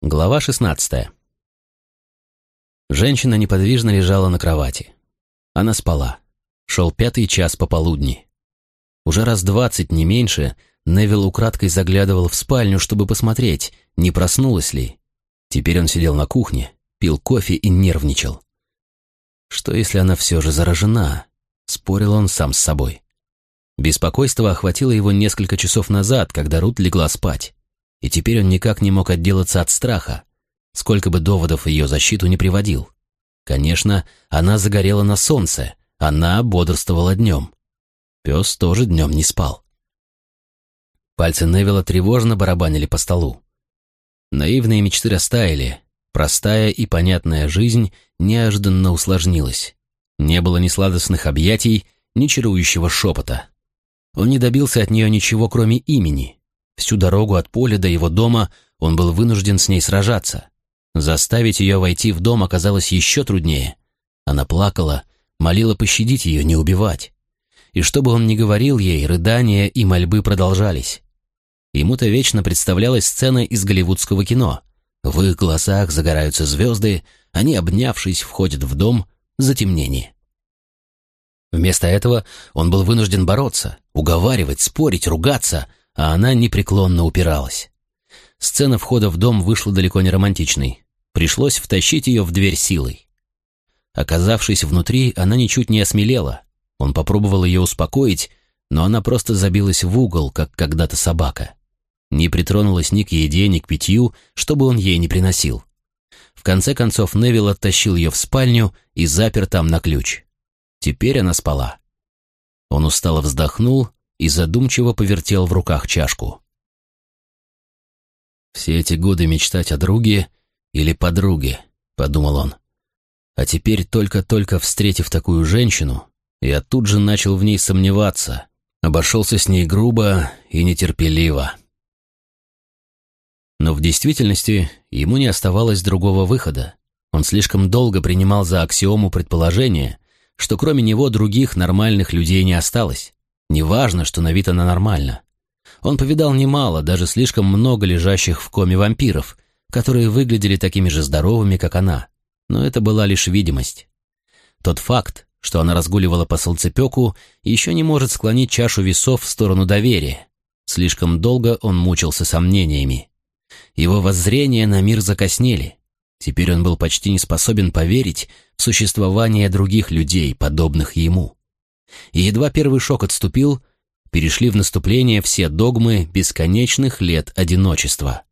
Глава 16. Женщина неподвижно лежала на кровати. Она спала. Шел пятый час пополудни. Уже раз двадцать, не меньше, Невил украдкой заглядывал в спальню, чтобы посмотреть, не проснулась ли. Теперь он сидел на кухне, пил кофе и нервничал. Что, если она все же заражена? Спорил он сам с собой. Беспокойство охватило его несколько часов назад, когда Рут легла спать и теперь он никак не мог отделаться от страха, сколько бы доводов ее защиту не приводил. Конечно, она загорела на солнце, она бодрствовала днем. Пес тоже днем не спал. Пальцы Невилла тревожно барабанили по столу. Наивные мечты растаяли, простая и понятная жизнь неожиданно усложнилась. Не было ни сладостных объятий, ни чарующего шепота. Он не добился от нее ничего, кроме имени — Всю дорогу от поля до его дома он был вынужден с ней сражаться. Заставить ее войти в дом оказалось еще труднее. Она плакала, молила пощадить ее, не убивать. И что бы он ни говорил ей, рыдания и мольбы продолжались. Ему-то вечно представлялась сцена из голливудского кино. В их глазах загораются звезды, они, обнявшись, входят в дом, затемнение. Вместо этого он был вынужден бороться, уговаривать, спорить, ругаться, а она непреклонно упиралась. Сцена входа в дом вышла далеко не романтичной. Пришлось втащить ее в дверь силой. Оказавшись внутри, она ничуть не осмелела. Он попробовал ее успокоить, но она просто забилась в угол, как когда-то собака. Не притронулась ни к еде, ни к питью, чтобы он ей не приносил. В конце концов Невилл оттащил ее в спальню и запер там на ключ. Теперь она спала. Он устало вздохнул и задумчиво повертел в руках чашку. «Все эти годы мечтать о друге или подруге», — подумал он. А теперь, только-только встретив такую женщину, я тут же начал в ней сомневаться, обошелся с ней грубо и нетерпеливо. Но в действительности ему не оставалось другого выхода. Он слишком долго принимал за аксиому предположение, что кроме него других нормальных людей не осталось. Неважно, что на вид она нормальна. Он повидал немало, даже слишком много лежащих в коме вампиров, которые выглядели такими же здоровыми, как она. Но это была лишь видимость. Тот факт, что она разгуливала по солнцепеку, еще не может склонить чашу весов в сторону доверия. Слишком долго он мучился сомнениями. Его воззрения на мир закоснели. Теперь он был почти не способен поверить в существование других людей, подобных ему. И едва первый шок отступил, перешли в наступление все догмы бесконечных лет одиночества.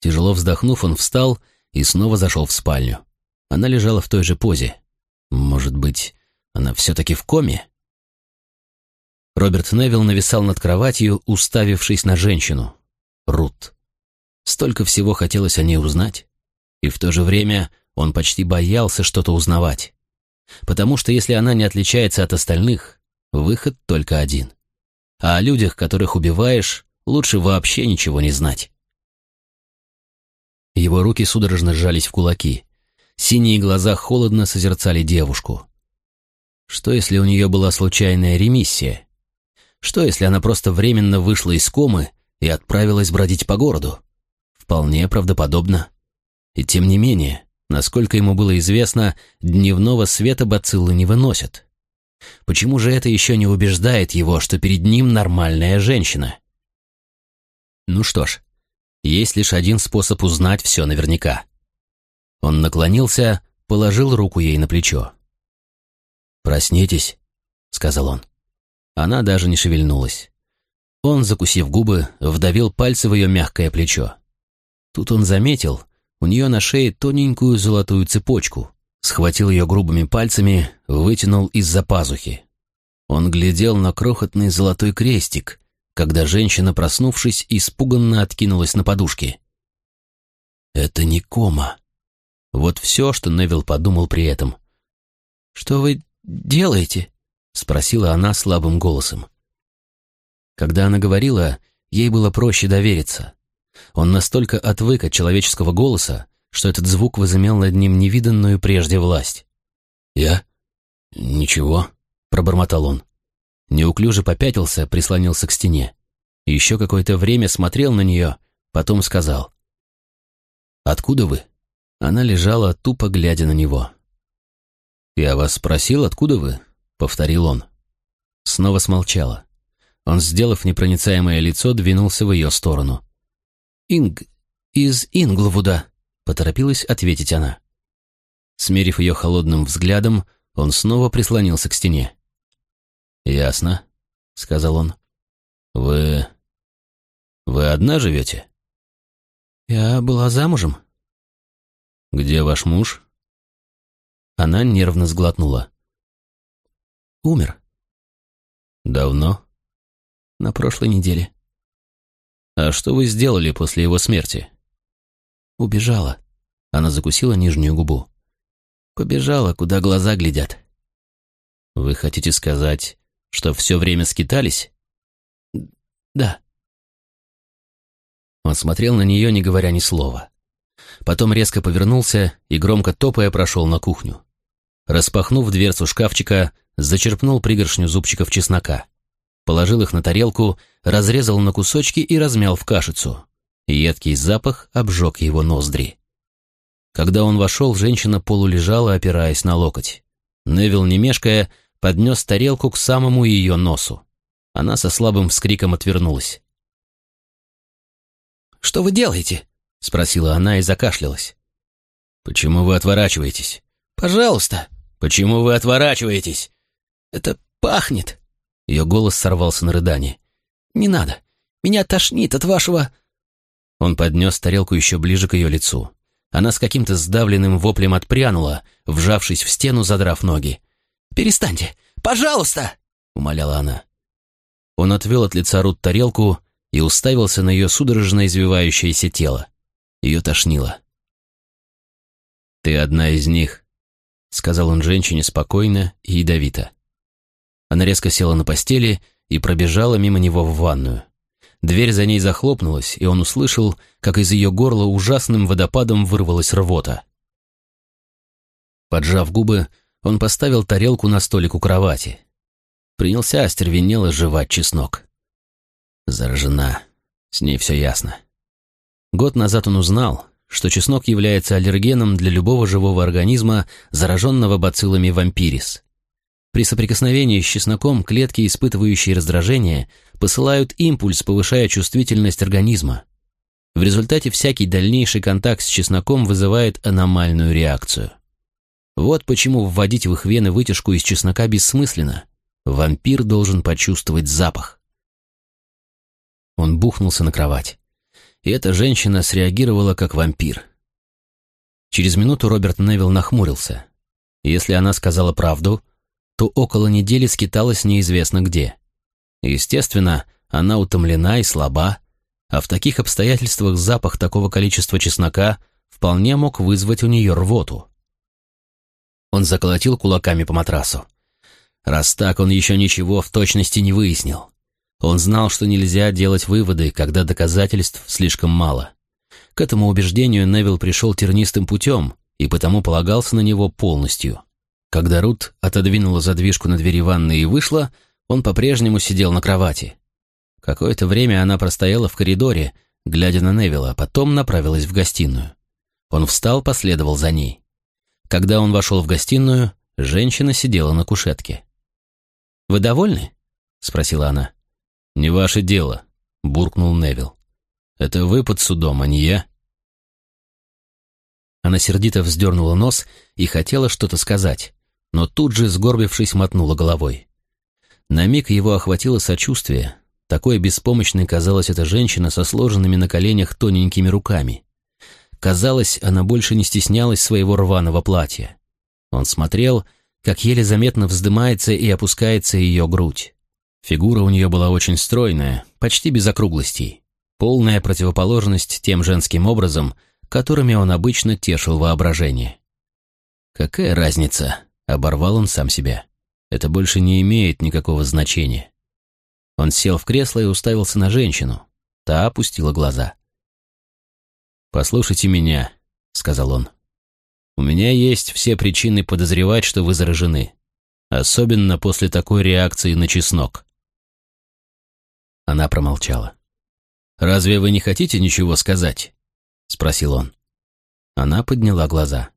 Тяжело вздохнув, он встал и снова зашел в спальню. Она лежала в той же позе. Может быть, она все-таки в коме? Роберт Невилл нависал над кроватью, уставившись на женщину. Рут. Столько всего хотелось о ней узнать. И в то же время он почти боялся что-то узнавать. Потому что если она не отличается от остальных, выход только один. А о людях, которых убиваешь, лучше вообще ничего не знать. Его руки судорожно сжались в кулаки. Синие глаза холодно созерцали девушку. Что, если у нее была случайная ремиссия? Что, если она просто временно вышла из комы и отправилась бродить по городу? Вполне правдоподобно. И тем не менее, Насколько ему было известно, дневного света бациллы не выносят. Почему же это еще не убеждает его, что перед ним нормальная женщина? Ну что ж, есть лишь один способ узнать все наверняка. Он наклонился, положил руку ей на плечо. «Проснитесь», — сказал он. Она даже не шевельнулась. Он, закусив губы, вдавил пальцы в ее мягкое плечо. Тут он заметил, у нее на шее тоненькую золотую цепочку. Схватил ее грубыми пальцами, вытянул из-за пазухи. Он глядел на крохотный золотой крестик, когда женщина, проснувшись, испуганно откинулась на подушке. «Это не кома». Вот все, что Невил подумал при этом. «Что вы делаете?» — спросила она слабым голосом. Когда она говорила, ей было проще довериться. Он настолько отвык от человеческого голоса, что этот звук возымел над ним невиданную прежде власть. «Я? Ничего», — пробормотал он. Неуклюже попятился, прислонился к стене. Еще какое-то время смотрел на нее, потом сказал. «Откуда вы?» Она лежала, тупо глядя на него. «Я вас спросил, откуда вы?» — повторил он. Снова смолчала. Он, сделав непроницаемое лицо, двинулся в ее сторону. «Инг... из Инглвуда», — поторопилась ответить она. Смерив ее холодным взглядом, он снова прислонился к стене. «Ясно», — сказал он. «Вы... вы одна живете?» «Я была замужем». «Где ваш муж?» Она нервно сглотнула. «Умер». «Давно?» «На прошлой неделе». «А что вы сделали после его смерти?» «Убежала». Она закусила нижнюю губу. «Побежала, куда глаза глядят». «Вы хотите сказать, что все время скитались?» «Да». Он смотрел на нее, не говоря ни слова. Потом резко повернулся и, громко топая, прошел на кухню. Распахнув дверцу шкафчика, зачерпнул пригоршню зубчиков чеснока. Положил их на тарелку, разрезал на кусочки и размял в кашицу. Едкий запах обжег его ноздри. Когда он вошел, женщина полулежала, опираясь на локоть. Невил, не мешкая, поднес тарелку к самому ее носу. Она со слабым вскриком отвернулась. «Что вы делаете?» — спросила она и закашлялась. «Почему вы отворачиваетесь?» «Пожалуйста!» «Почему вы отворачиваетесь?» «Это пахнет!» Ее голос сорвался на рыдание. «Не надо! Меня тошнит от вашего...» Он поднес тарелку еще ближе к ее лицу. Она с каким-то сдавленным воплем отпрянула, вжавшись в стену, задрав ноги. «Перестаньте! Пожалуйста!» — умоляла она. Он отвел от лица Рут тарелку и уставился на ее судорожно извивающееся тело. Ее тошнило. «Ты одна из них», — сказал он женщине спокойно и ядовито. Она резко села на постели и пробежала мимо него в ванную. Дверь за ней захлопнулась, и он услышал, как из ее горла ужасным водопадом вырвалась рвота. Поджав губы, он поставил тарелку на столик у кровати. Принялся остервенело жевать чеснок. Заражена. С ней все ясно. Год назад он узнал, что чеснок является аллергеном для любого живого организма, зараженного бациллами вампирис. При соприкосновении с чесноком клетки, испытывающие раздражение, посылают импульс, повышая чувствительность организма. В результате всякий дальнейший контакт с чесноком вызывает аномальную реакцию. Вот почему вводить в их вены вытяжку из чеснока бессмысленно. Вампир должен почувствовать запах. Он бухнулся на кровать. И эта женщина среагировала как вампир. Через минуту Роберт Невилл нахмурился. Если она сказала правду, то около недели скиталась неизвестно где. Естественно, она утомлена и слаба, а в таких обстоятельствах запах такого количества чеснока вполне мог вызвать у нее рвоту. Он заколотил кулаками по матрасу. Раз так, он еще ничего в точности не выяснил. Он знал, что нельзя делать выводы, когда доказательств слишком мало. К этому убеждению Невилл пришел тернистым путем и потому полагался на него полностью. Когда Рут отодвинула задвижку на двери ванной и вышла, он по-прежнему сидел на кровати. Какое-то время она простояла в коридоре, глядя на Невилла, а потом направилась в гостиную. Он встал, последовал за ней. Когда он вошел в гостиную, женщина сидела на кушетке. «Вы довольны?» — спросила она. «Не ваше дело», — буркнул Невилл. «Это вы под судом, а не я». Она сердито вздернула нос и хотела что-то сказать, но тут же, сгорбившись, мотнула головой. На миг его охватило сочувствие. Такой беспомощной казалась эта женщина со сложенными на коленях тоненькими руками. Казалось, она больше не стеснялась своего рваного платья. Он смотрел, как еле заметно вздымается и опускается ее грудь. Фигура у нее была очень стройная, почти без округлостей. Полная противоположность тем женским образом, которыми он обычно тешил воображение. Какая разница, Оборвал он сам себя. Это больше не имеет никакого значения. Он сел в кресло и уставился на женщину. Та опустила глаза. «Послушайте меня», — сказал он. «У меня есть все причины подозревать, что вы заражены. Особенно после такой реакции на чеснок». Она промолчала. «Разве вы не хотите ничего сказать?» — спросил он. Она подняла глаза.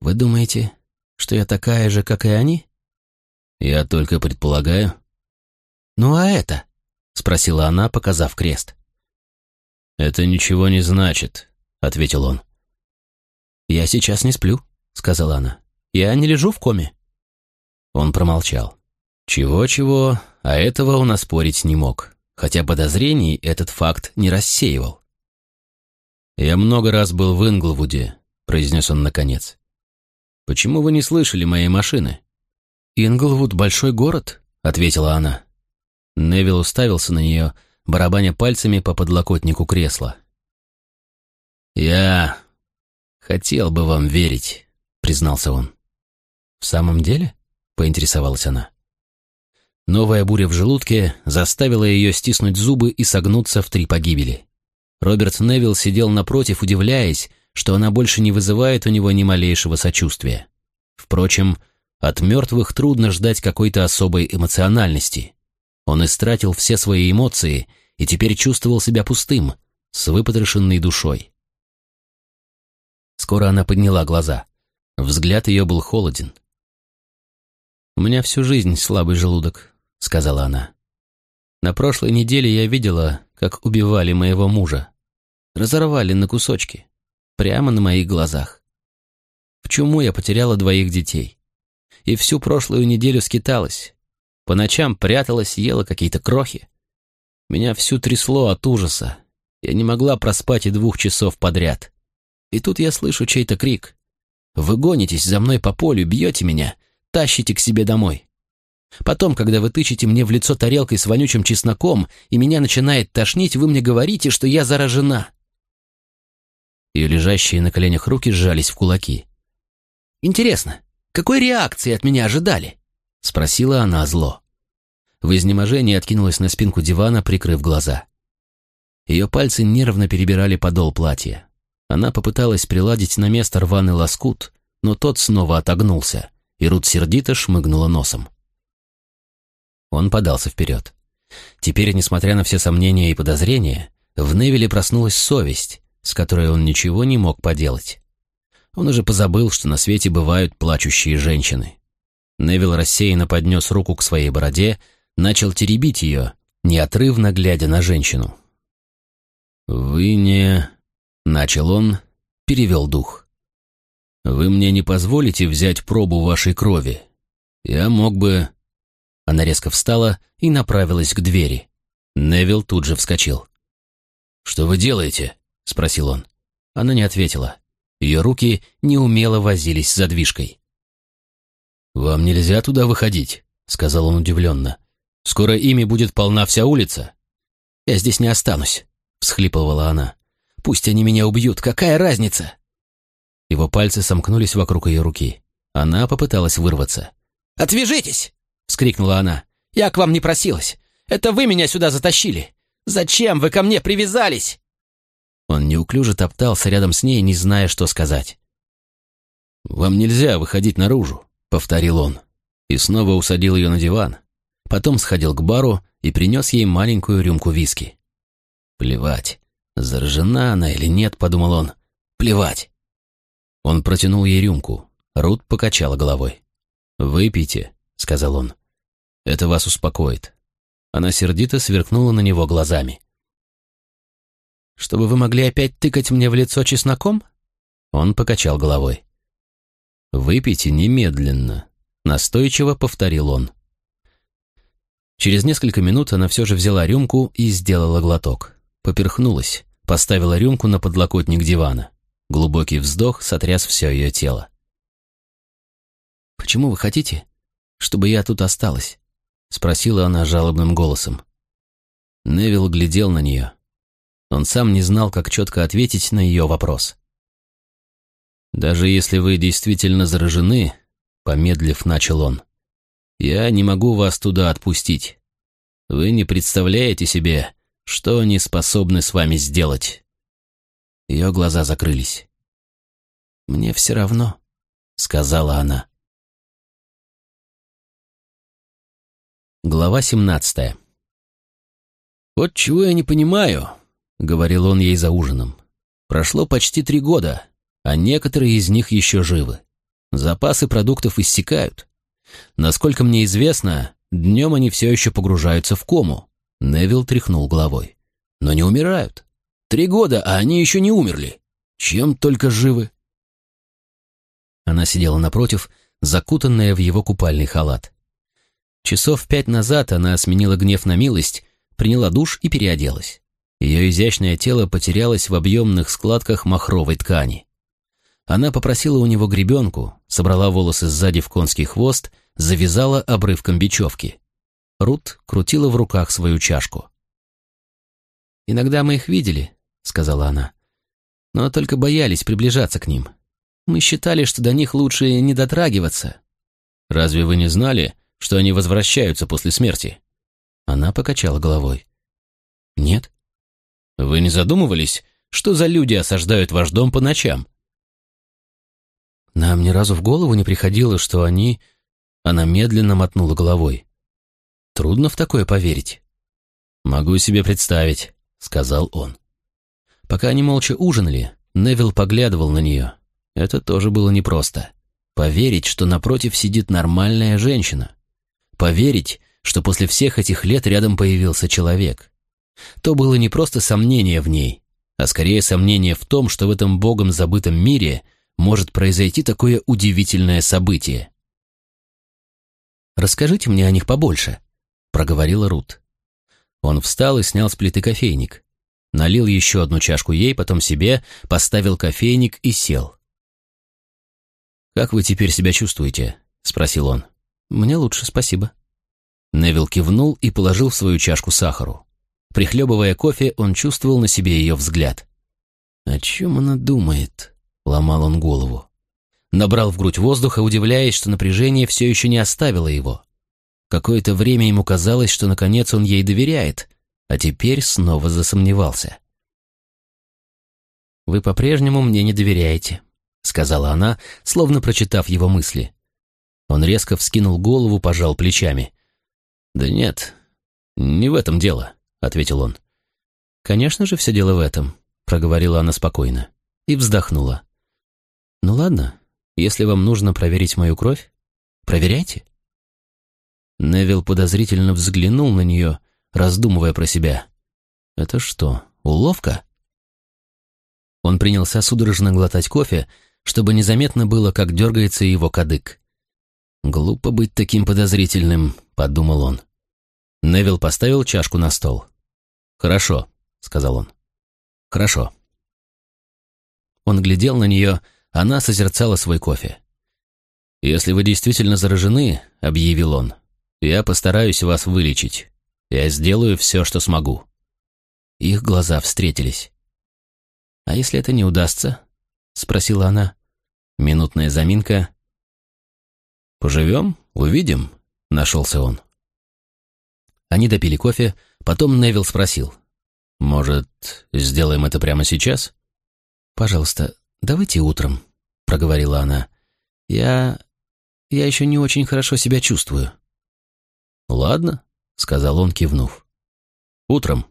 «Вы думаете, что я такая же, как и они?» «Я только предполагаю». «Ну а это?» — спросила она, показав крест. «Это ничего не значит», — ответил он. «Я сейчас не сплю», — сказала она. «Я не лежу в коме». Он промолчал. Чего-чего, а этого он оспорить не мог, хотя подозрений этот факт не рассеивал. «Я много раз был в Инглвуде», — произнес он наконец. «Почему вы не слышали моей машины?» «Инглвуд — большой город», — ответила она. Невил уставился на нее, барабаня пальцами по подлокотнику кресла. «Я хотел бы вам верить», — признался он. «В самом деле?» — поинтересовалась она. Новая буря в желудке заставила ее стиснуть зубы и согнуться в три погибели. Роберт Невилл сидел напротив, удивляясь, что она больше не вызывает у него ни малейшего сочувствия. Впрочем, от мертвых трудно ждать какой-то особой эмоциональности. Он истратил все свои эмоции и теперь чувствовал себя пустым, с выпотрошенной душой. Скоро она подняла глаза. Взгляд ее был холоден. «У меня всю жизнь слабый желудок», — сказала она. «На прошлой неделе я видела, как убивали моего мужа. Разорвали на кусочки, прямо на моих глазах. В чуму я потеряла двоих детей. И всю прошлую неделю скиталась. По ночам пряталась, ела какие-то крохи. Меня всю трясло от ужаса. Я не могла проспать и двух часов подряд. И тут я слышу чей-то крик. Вы гонитесь за мной по полю, бьете меня, тащите к себе домой. Потом, когда вы тычете мне в лицо тарелкой с вонючим чесноком, и меня начинает тошнить, вы мне говорите, что я заражена. Ее лежащие на коленях руки сжались в кулаки. «Интересно, какой реакции от меня ожидали?» — спросила она зло. В изнеможении откинулась на спинку дивана, прикрыв глаза. Ее пальцы нервно перебирали подол платья. Она попыталась приладить на место рваный лоскут, но тот снова отогнулся, и Рут сердито шмыгнула носом. Он подался вперед. Теперь, несмотря на все сомнения и подозрения, в Невиле проснулась совесть, с которой он ничего не мог поделать. Он уже позабыл, что на свете бывают плачущие женщины. Невил рассеянно поднес руку к своей бороде, начал теребить ее, неотрывно глядя на женщину. «Вы не...» Начал он, перевел дух. «Вы мне не позволите взять пробу вашей крови? Я мог бы...» Она резко встала и направилась к двери. Невил тут же вскочил. «Что вы делаете?» — спросил он. Она не ответила. Ее руки неумело возились за движкой. «Вам нельзя туда выходить», — сказал он удивленно. «Скоро ими будет полна вся улица». «Я здесь не останусь», — всхлипывала она. Пусть они меня убьют, какая разница?» Его пальцы сомкнулись вокруг ее руки. Она попыталась вырваться. «Отвяжитесь!» — вскрикнула она. «Я к вам не просилась. Это вы меня сюда затащили. Зачем вы ко мне привязались?» Он неуклюже топтался рядом с ней, не зная, что сказать. «Вам нельзя выходить наружу», — повторил он. И снова усадил ее на диван. Потом сходил к бару и принес ей маленькую рюмку виски. Плевать. Заражена она или нет, подумал он. Плевать. Он протянул ей рюмку. Рут покачала головой. «Выпейте», — сказал он. «Это вас успокоит». Она сердито сверкнула на него глазами. «Чтобы вы могли опять тыкать мне в лицо чесноком?» Он покачал головой. «Выпейте немедленно», — настойчиво повторил он. Через несколько минут она все же взяла рюмку и сделала глоток. Поперхнулась, поставила рюмку на подлокотник дивана. Глубокий вздох сотряс все ее тело. «Почему вы хотите, чтобы я тут осталась?» — спросила она жалобным голосом. Невил глядел на нее. Он сам не знал, как четко ответить на ее вопрос. «Даже если вы действительно заражены», — помедлив начал он, — «я не могу вас туда отпустить. Вы не представляете себе, что они способны с вами сделать?» Ее глаза закрылись. «Мне все равно», — сказала она. Глава семнадцатая. «Вот чего я не понимаю», — говорил он ей за ужином. «Прошло почти три года, а некоторые из них еще живы. Запасы продуктов иссякают. Насколько мне известно, днем они все еще погружаются в кому. Невил тряхнул головой. Но не умирают. Три года, а они еще не умерли. Чем только живы. Она сидела напротив, закутанная в его купальный халат. Часов пять назад она сменила гнев на милость, приняла душ и переоделась. Ее изящное тело потерялось в объемных складках махровой ткани. Она попросила у него гребенку, собрала волосы сзади в конский хвост, завязала обрывком бечевки. Рут крутила в руках свою чашку. «Иногда мы их видели», — сказала она, — «но только боялись приближаться к ним. Мы считали, что до них лучше не дотрагиваться». «Разве вы не знали, что они возвращаются после смерти?» Она покачала головой. «Нет». «Вы не задумывались, что за люди осаждают ваш дом по ночам?» «Нам ни разу в голову не приходило, что они...» Она медленно мотнула головой. «Трудно в такое поверить». «Могу себе представить», — сказал он. Пока они молча ужинали, Невил поглядывал на нее. Это тоже было непросто. Поверить, что напротив сидит нормальная женщина. Поверить, что после всех этих лет рядом появился человек. То было не просто сомнение в ней, а скорее сомнение в том, что в этом богом забытом мире может произойти такое удивительное событие. «Расскажите мне о них побольше», — проговорила Рут. Он встал и снял с плиты кофейник. Налил еще одну чашку ей, потом себе, поставил кофейник и сел. «Как вы теперь себя чувствуете?» — спросил он. «Мне лучше, спасибо». Невил кивнул и положил в свою чашку сахару. Прихлебывая кофе, он чувствовал на себе ее взгляд. «О чем она думает?» — ломал он голову. Набрал в грудь воздуха, удивляясь, что напряжение все еще не оставило его. Какое-то время ему казалось, что наконец он ей доверяет, а теперь снова засомневался. «Вы по-прежнему мне не доверяете», — сказала она, словно прочитав его мысли. Он резко вскинул голову, пожал плечами. «Да нет, не в этом дело», — ответил он. «Конечно же, все дело в этом», — проговорила она спокойно и вздохнула. «Ну ладно, если вам нужно проверить мою кровь, проверяйте». Невил подозрительно взглянул на нее, раздумывая про себя. «Это что, уловка?» Он принялся судорожно глотать кофе, чтобы незаметно было, как дергается его кадык. «Глупо быть таким подозрительным», — подумал он. Невил поставил чашку на стол. «Хорошо», — сказал он. «Хорошо». Он глядел на нее, она созерцала свой кофе. «Если вы действительно заражены», — объявил он, — «я постараюсь вас вылечить. Я сделаю все, что смогу». Их глаза встретились. «А если это не удастся?» — спросила она. Минутная заминка. «Поживем, увидим», — нашелся он. Они допили кофе, потом Невил спросил. «Может, сделаем это прямо сейчас?» «Пожалуйста, давайте утром», — проговорила она. «Я... я еще не очень хорошо себя чувствую». «Ладно», — сказал он, кивнув. «Утром».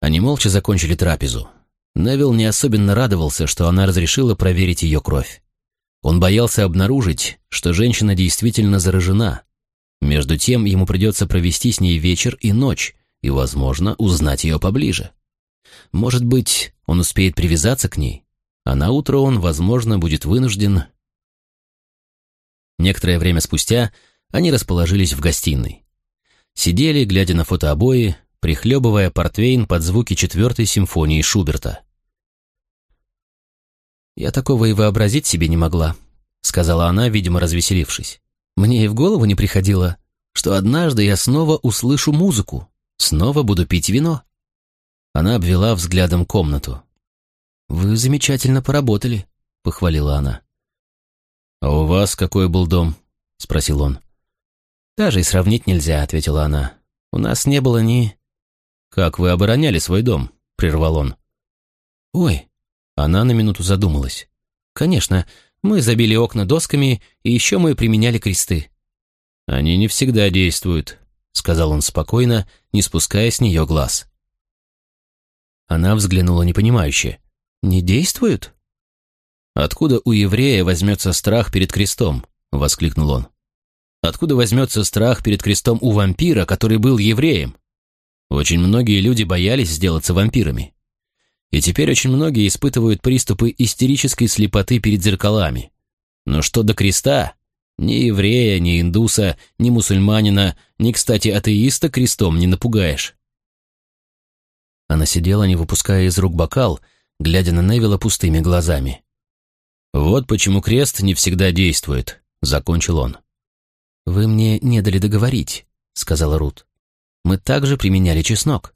Они молча закончили трапезу. Невил не особенно радовался, что она разрешила проверить ее кровь. Он боялся обнаружить, что женщина действительно заражена. Между тем ему придется провести с ней вечер и ночь, и, возможно, узнать ее поближе. Может быть, он успеет привязаться к ней, а на утро он, возможно, будет вынужден... Некоторое время спустя они расположились в гостиной. Сидели, глядя на фотообои, прихлебывая портвейн под звуки четвертой симфонии Шуберта. «Я такого и вообразить себе не могла», — сказала она, видимо, развеселившись. «Мне и в голову не приходило, что однажды я снова услышу музыку, снова буду пить вино». Она обвела взглядом комнату. «Вы замечательно поработали», — похвалила она. «А у вас какой был дом?» — спросил он. «Даже и сравнить нельзя», — ответила она. «У нас не было ни...» «Как вы обороняли свой дом?» — прервал он. «Ой!» — она на минуту задумалась. «Конечно, мы забили окна досками, и еще мы применяли кресты». «Они не всегда действуют», — сказал он спокойно, не спуская с нее глаз. Она взглянула непонимающе. «Не действуют?» «Откуда у еврея возьмется страх перед крестом?» — воскликнул он. «Откуда возьмется страх перед крестом у вампира, который был евреем? Очень многие люди боялись сделаться вампирами. И теперь очень многие испытывают приступы истерической слепоты перед зеркалами. Но что до креста, ни еврея, ни индуса, ни мусульманина, ни, кстати, атеиста крестом не напугаешь». Она сидела, не выпуская из рук бокал, глядя на Невилла пустыми глазами. «Вот почему крест не всегда действует», — закончил он. «Вы мне не дали договорить», — сказала Рут. «Мы также применяли чеснок».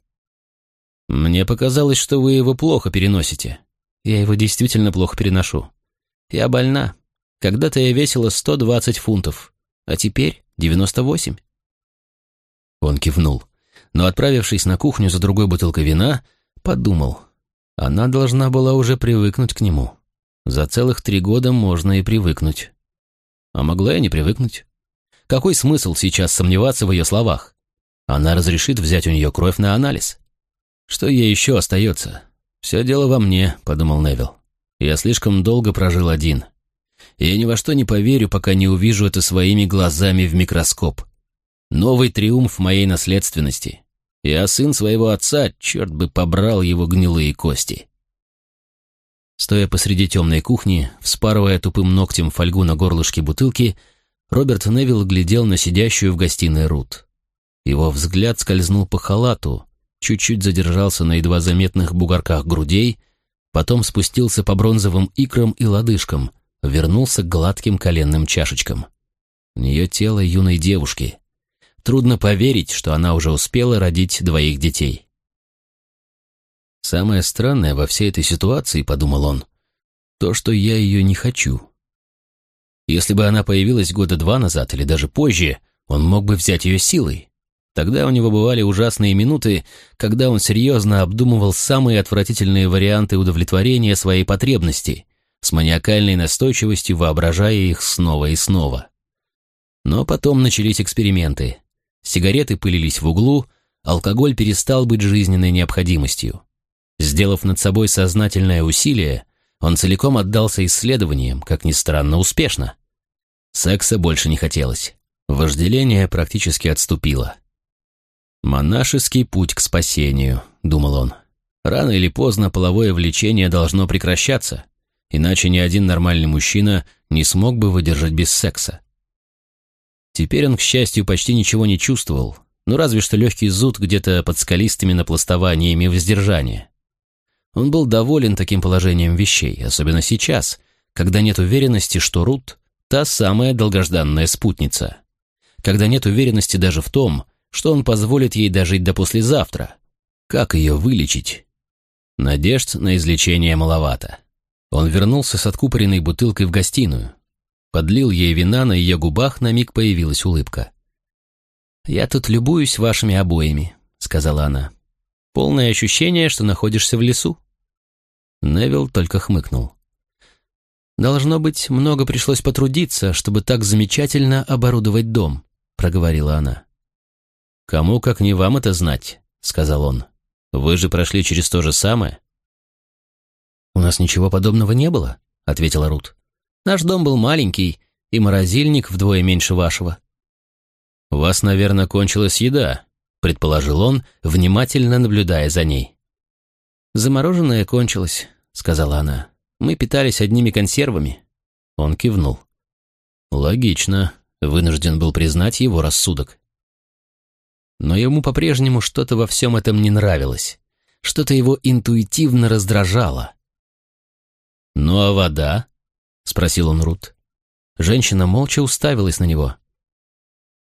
«Мне показалось, что вы его плохо переносите. Я его действительно плохо переношу. Я больна. Когда-то я весила 120 фунтов, а теперь 98». Он кивнул, но, отправившись на кухню за другой бутылкой вина, подумал, она должна была уже привыкнуть к нему. За целых три года можно и привыкнуть. А могла и не привыкнуть. Какой смысл сейчас сомневаться в ее словах? Она разрешит взять у нее кровь на анализ. Что ей еще остается? Все дело во мне, подумал Невил. Я слишком долго прожил один. Я ни во что не поверю, пока не увижу это своими глазами в микроскоп. Новый триумф моей наследственности. Я сын своего отца, черт бы побрал его гнилые кости. Стоя посреди темной кухни, вспарывая тупым ногтем фольгу на горлышке бутылки, Роберт Невилл глядел на сидящую в гостиной Рут. Его взгляд скользнул по халату, чуть-чуть задержался на едва заметных бугорках грудей, потом спустился по бронзовым икрам и лодыжкам, вернулся к гладким коленным чашечкам. У нее тело юной девушки. Трудно поверить, что она уже успела родить двоих детей. Самое странное во всей этой ситуации, подумал он, то, что я ее не хочу. Если бы она появилась года два назад или даже позже, он мог бы взять ее силой. Тогда у него бывали ужасные минуты, когда он серьезно обдумывал самые отвратительные варианты удовлетворения своей потребности, с маниакальной настойчивостью воображая их снова и снова. Но потом начались эксперименты. Сигареты пылились в углу, алкоголь перестал быть жизненной необходимостью. Сделав над собой сознательное усилие, он целиком отдался исследованиям, как ни странно, успешно. Секса больше не хотелось. Вожделение практически отступило. «Монашеский путь к спасению», — думал он. «Рано или поздно половое влечение должно прекращаться, иначе ни один нормальный мужчина не смог бы выдержать без секса». Теперь он, к счастью, почти ничего не чувствовал, ну разве что легкий зуд где-то под скалистыми напластованиями воздержания. Он был доволен таким положением вещей, особенно сейчас, когда нет уверенности, что Рут — та самая долгожданная спутница. Когда нет уверенности даже в том, что он позволит ей дожить до послезавтра. Как ее вылечить? Надежд на излечение маловато. Он вернулся с откупоренной бутылкой в гостиную. Подлил ей вина, на ее губах на миг появилась улыбка. «Я тут любуюсь вашими обоями», — сказала она. Полное ощущение, что находишься в лесу. Невил только хмыкнул. «Должно быть, много пришлось потрудиться, чтобы так замечательно оборудовать дом», — проговорила она. «Кому, как не вам это знать», — сказал он. «Вы же прошли через то же самое». «У нас ничего подобного не было», — ответила Рут. «Наш дом был маленький, и морозильник вдвое меньше вашего». «У вас, наверное, кончилась еда», — предположил он, внимательно наблюдая за ней. «Замороженное кончилось», — сказала она. «Мы питались одними консервами». Он кивнул. «Логично», — вынужден был признать его рассудок. Но ему по-прежнему что-то во всем этом не нравилось. Что-то его интуитивно раздражало. «Ну а вода?» — спросил он Рут. Женщина молча уставилась на него.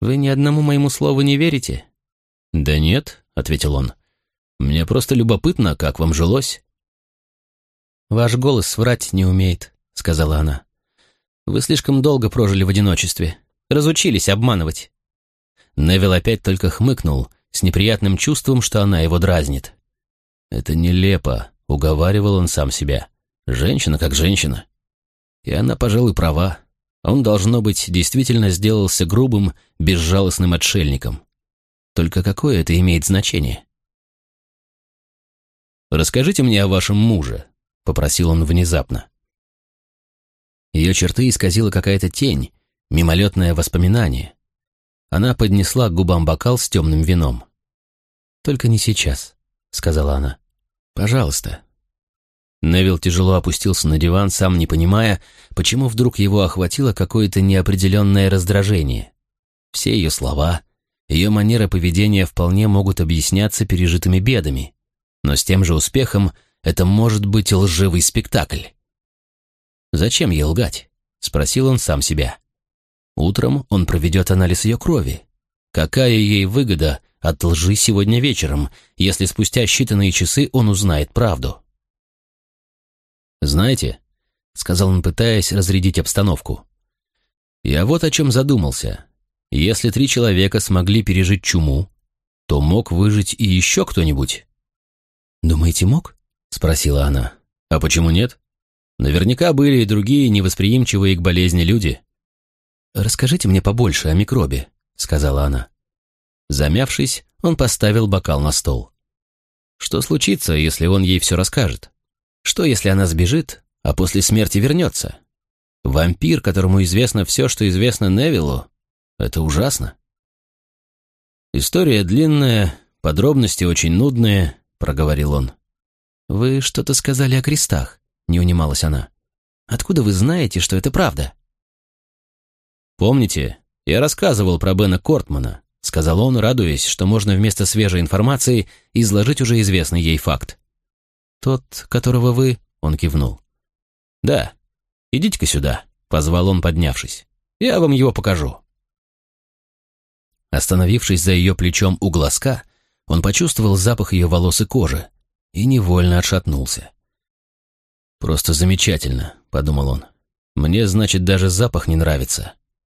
«Вы ни одному моему слову не верите?» «Да нет», — ответил он. «Мне просто любопытно, как вам жилось». «Ваш голос врать не умеет», — сказала она. «Вы слишком долго прожили в одиночестве. Разучились обманывать». Невил опять только хмыкнул, с неприятным чувством, что она его дразнит. «Это нелепо», — уговаривал он сам себя. «Женщина как женщина». И она, пожалуй, права. Он, должно быть, действительно сделался грубым, безжалостным отшельником. Только какое это имеет значение? «Расскажите мне о вашем муже», — попросил он внезапно. Ее черты исказила какая-то тень, мимолетное воспоминание. Она поднесла к губам бокал с темным вином. «Только не сейчас», — сказала она. «Пожалуйста». Невил тяжело опустился на диван, сам не понимая, почему вдруг его охватило какое-то неопределенное раздражение. Все ее слова, ее манера поведения вполне могут объясняться пережитыми бедами, но с тем же успехом это может быть лживый спектакль. «Зачем ей лгать?» — спросил он сам себя. Утром он проведет анализ ее крови. Какая ей выгода от лжи сегодня вечером, если спустя считанные часы он узнает правду? «Знаете», — сказал он, пытаясь разрядить обстановку, «я вот о чем задумался. Если три человека смогли пережить чуму, то мог выжить и еще кто-нибудь». «Думаете, мог?» — спросила она. «А почему нет? Наверняка были и другие невосприимчивые к болезни люди». «Расскажите мне побольше о микробе», — сказала она. Замявшись, он поставил бокал на стол. Что случится, если он ей все расскажет? Что, если она сбежит, а после смерти вернется? Вампир, которому известно все, что известно Невиллу, это ужасно. История длинная, подробности очень нудные, проговорил он. Вы что-то сказали о крестах, не унималась она. Откуда вы знаете, что это правда? Помните, я рассказывал про Бена Кортмана, сказал он, радуясь, что можно вместо свежей информации изложить уже известный ей факт. «Тот, которого вы...» — он кивнул. «Да. Идите-ка сюда», — позвал он, поднявшись. «Я вам его покажу». Остановившись за ее плечом у глазка, он почувствовал запах ее волос и кожи и невольно отшатнулся. «Просто замечательно», — подумал он. «Мне, значит, даже запах не нравится.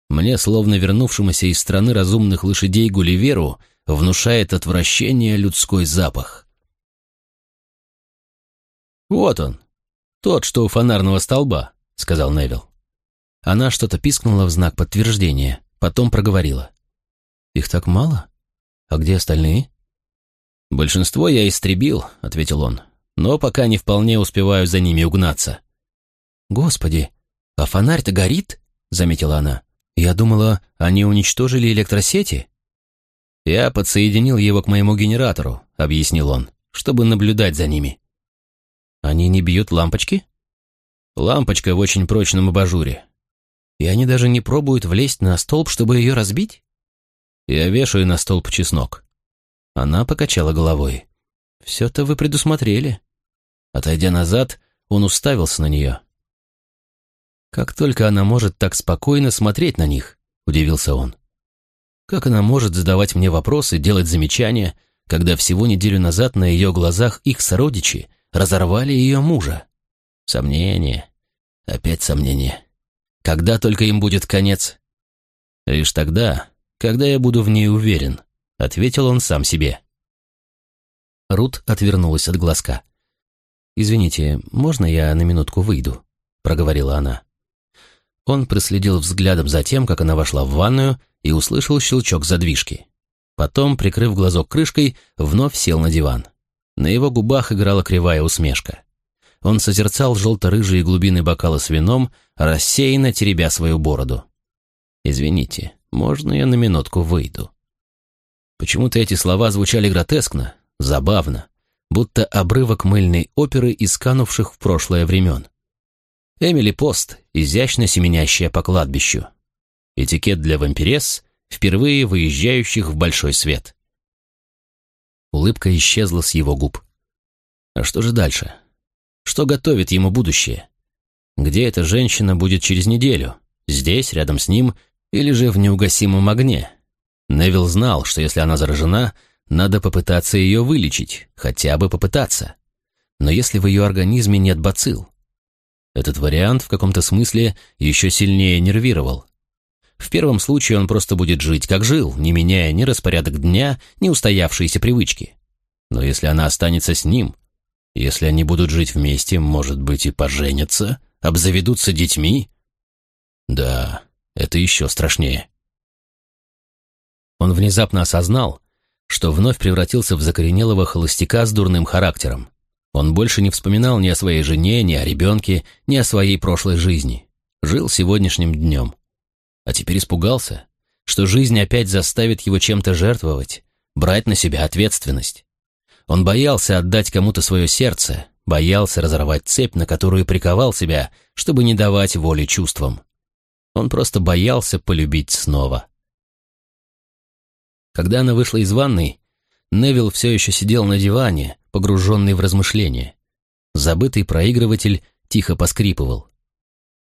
Мне, словно вернувшемуся из страны разумных лошадей Гулливеру, внушает отвращение людской запах». «Вот он, тот, что у фонарного столба», — сказал Невил. Она что-то пискнула в знак подтверждения, потом проговорила. «Их так мало? А где остальные?» «Большинство я истребил», — ответил он, «но пока не вполне успеваю за ними угнаться». «Господи, а фонарь-то горит?» — заметила она. «Я думала, они уничтожили электросети?» «Я подсоединил его к моему генератору», — объяснил он, «чтобы наблюдать за ними». Они не бьют лампочки? Лампочка в очень прочном абажуре. И они даже не пробуют влезть на столб, чтобы ее разбить? Я вешаю на столб чеснок. Она покачала головой. Все-то вы предусмотрели. Отойдя назад, он уставился на нее. Как только она может так спокойно смотреть на них, удивился он. Как она может задавать мне вопросы, делать замечания, когда всего неделю назад на ее глазах их сородичи разорвали ее мужа. Сомнение. Опять сомнение. Когда только им будет конец? Лишь тогда, когда я буду в ней уверен, ответил он сам себе. Рут отвернулась от глазка. «Извините, можно я на минутку выйду?» — проговорила она. Он проследил взглядом за тем, как она вошла в ванную и услышал щелчок задвижки. Потом, прикрыв глазок крышкой, вновь сел на диван. На его губах играла кривая усмешка. Он созерцал желто-рыжие глубины бокала с вином, рассеянно теребя свою бороду. «Извините, можно я на минутку выйду?» Почему-то эти слова звучали гротескно, забавно, будто обрывок мыльной оперы из канувших в прошлое времен. Эмили Пост, изящно семенящая по кладбищу. Этикет для вампирес, впервые выезжающих в большой свет. Улыбка исчезла с его губ. А что же дальше? Что готовит ему будущее? Где эта женщина будет через неделю? Здесь, рядом с ним, или же в неугасимом огне? Невил знал, что если она заражена, надо попытаться ее вылечить, хотя бы попытаться. Но если в ее организме нет бацилл? Этот вариант в каком-то смысле еще сильнее нервировал. В первом случае он просто будет жить, как жил, не меняя ни распорядок дня, ни устоявшиеся привычки. Но если она останется с ним, если они будут жить вместе, может быть, и поженятся, обзаведутся детьми? Да, это еще страшнее. Он внезапно осознал, что вновь превратился в закоренелого холостяка с дурным характером. Он больше не вспоминал ни о своей жене, ни о ребенке, ни о своей прошлой жизни. Жил сегодняшним днем. А теперь испугался, что жизнь опять заставит его чем-то жертвовать, брать на себя ответственность. Он боялся отдать кому-то свое сердце, боялся разорвать цепь, на которую приковал себя, чтобы не давать воли чувствам. Он просто боялся полюбить снова. Когда она вышла из ванной, Невил все еще сидел на диване, погруженный в размышления. Забытый проигрыватель тихо поскрипывал.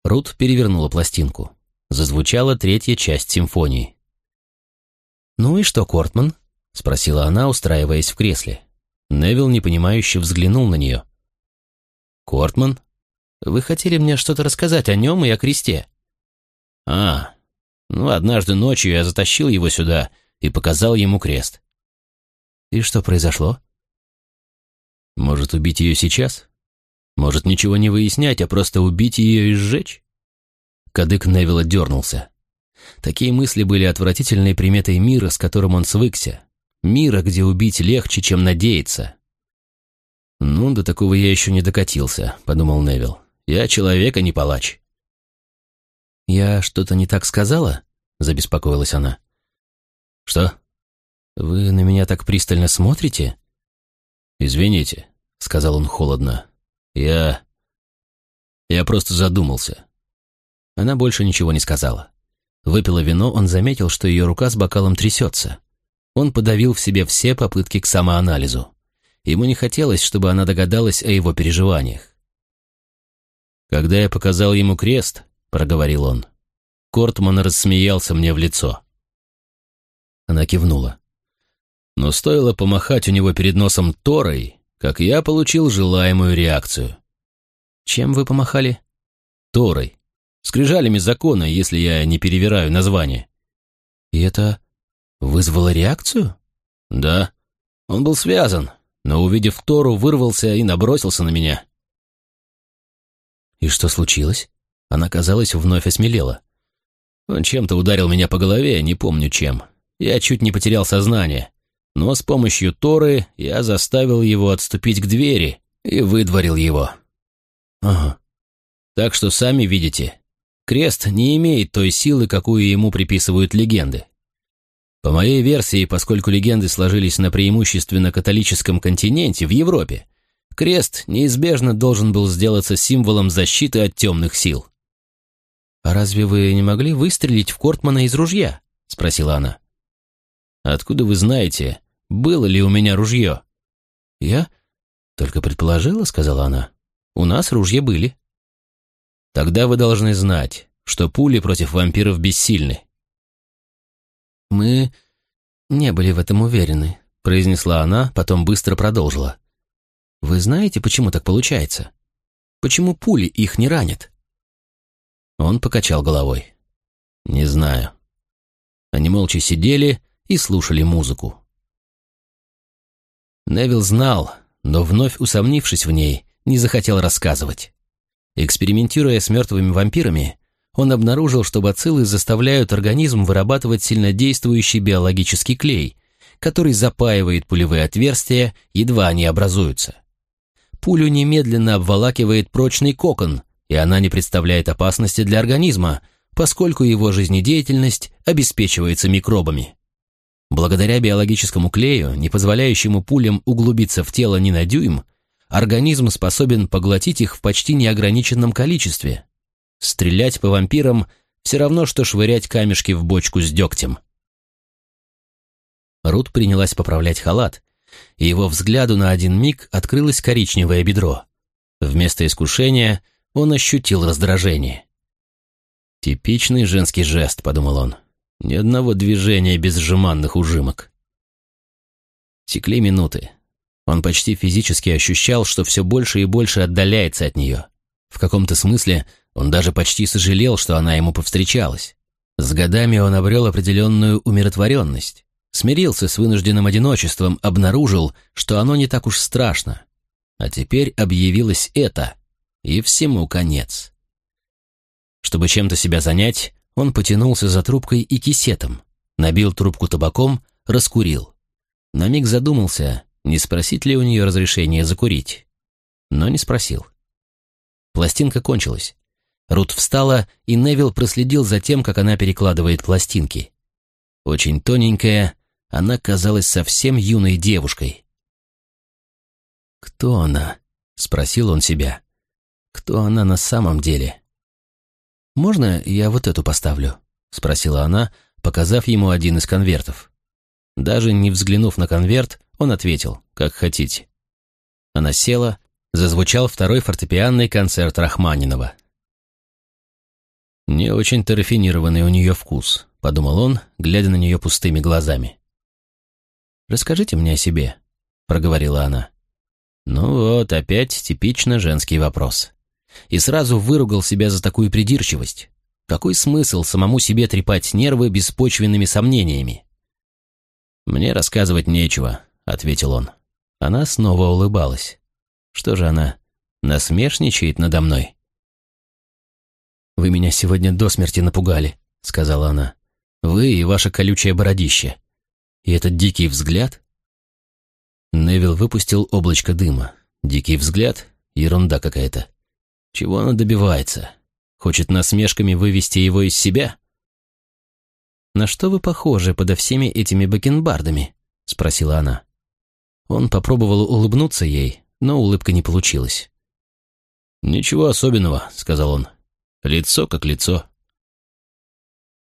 Рут перевернула пластинку. Зазвучала третья часть симфонии. «Ну и что, Кортман?» — спросила она, устраиваясь в кресле. Невил непонимающе взглянул на нее. «Кортман? Вы хотели мне что-то рассказать о нем и о кресте?» «А, ну однажды ночью я затащил его сюда и показал ему крест». «И что произошло?» «Может, убить ее сейчас? Может, ничего не выяснять, а просто убить ее и сжечь?» Кадык Невилла дернулся. Такие мысли были отвратительной приметой мира, с которым он свыкся. Мира, где убить легче, чем надеяться. «Ну, до такого я еще не докатился», — подумал Невилл. «Я человек, а не палач». «Я что-то не так сказала?» — забеспокоилась она. «Что?» «Вы на меня так пристально смотрите?» «Извините», — сказал он холодно. «Я... я просто задумался». Она больше ничего не сказала. Выпила вино, он заметил, что ее рука с бокалом трясется. Он подавил в себе все попытки к самоанализу. Ему не хотелось, чтобы она догадалась о его переживаниях. «Когда я показал ему крест», — проговорил он, Кортман рассмеялся мне в лицо. Она кивнула. Но стоило помахать у него перед носом Торой, как я получил желаемую реакцию. «Чем вы помахали?» «Торой. Скрижалями закона, если я не перевираю название». «И это вызвало реакцию?» «Да. Он был связан, но, увидев Тору, вырвался и набросился на меня». «И что случилось?» Она, казалось, вновь осмелела. Он чем-то ударил меня по голове, не помню чем. Я чуть не потерял сознание. Но с помощью Торы я заставил его отступить к двери и выдворил его. Ага. Так что сами видите, Крест не имеет той силы, какую ему приписывают легенды. По моей версии, поскольку легенды сложились на преимущественно католическом континенте, в Европе, крест неизбежно должен был сделаться символом защиты от темных сил. «А разве вы не могли выстрелить в Кортмана из ружья?» — спросила она. «Откуда вы знаете, было ли у меня ружье?» «Я только предположила», — сказала она. «У нас ружья были». Тогда вы должны знать, что пули против вампиров бессильны. Мы не были в этом уверены, произнесла она, потом быстро продолжила. Вы знаете, почему так получается? Почему пули их не ранят? Он покачал головой. Не знаю. Они молча сидели и слушали музыку. Невил знал, но вновь усомнившись в ней, не захотел рассказывать. Экспериментируя с мертвыми вампирами, он обнаружил, что бациллы заставляют организм вырабатывать сильнодействующий биологический клей, который запаивает пулевые отверстия, едва они образуются. Пулю немедленно обволакивает прочный кокон, и она не представляет опасности для организма, поскольку его жизнедеятельность обеспечивается микробами. Благодаря биологическому клею, не позволяющему пулям углубиться в тело ни на дюйм, организм способен поглотить их в почти неограниченном количестве. Стрелять по вампирам все равно, что швырять камешки в бочку с дегтем. Рут принялась поправлять халат, и его взгляду на один миг открылось коричневое бедро. Вместо искушения он ощутил раздражение. «Типичный женский жест», — подумал он. «Ни одного движения без сжиманных ужимок». Текли минуты. Он почти физически ощущал, что все больше и больше отдаляется от нее. В каком-то смысле он даже почти сожалел, что она ему повстречалась. С годами он обрел определенную умиротворенность, смирился с вынужденным одиночеством, обнаружил, что оно не так уж страшно. А теперь объявилось это, и всему конец. Чтобы чем-то себя занять, он потянулся за трубкой и кисетом, набил трубку табаком, раскурил. На миг задумался, не спросить ли у нее разрешения закурить. Но не спросил. Пластинка кончилась. Рут встала, и Невил проследил за тем, как она перекладывает пластинки. Очень тоненькая, она казалась совсем юной девушкой. «Кто она?» — спросил он себя. «Кто она на самом деле?» «Можно я вот эту поставлю?» — спросила она, показав ему один из конвертов. Даже не взглянув на конверт, он ответил, как хотите. Она села, зазвучал второй фортепианный концерт Рахманинова. «Не очень-то рафинированный у нее вкус», — подумал он, глядя на нее пустыми глазами. «Расскажите мне о себе», — проговорила она. Ну вот, опять типично женский вопрос. И сразу выругал себя за такую придирчивость. Какой смысл самому себе трепать нервы беспочвенными сомнениями? «Мне рассказывать нечего», — ответил он. Она снова улыбалась. Что же она, насмешничает надо мной? «Вы меня сегодня до смерти напугали», — сказала она. «Вы и ваше колючее бородище. И этот дикий взгляд?» Невил выпустил облачко дыма. Дикий взгляд — ерунда какая-то. Чего она добивается? Хочет насмешками вывести его из себя? «На что вы похожи подо всеми этими бакенбардами?» — спросила она. Он попробовал улыбнуться ей, но улыбка не получилась. «Ничего особенного», — сказал он. «Лицо как лицо».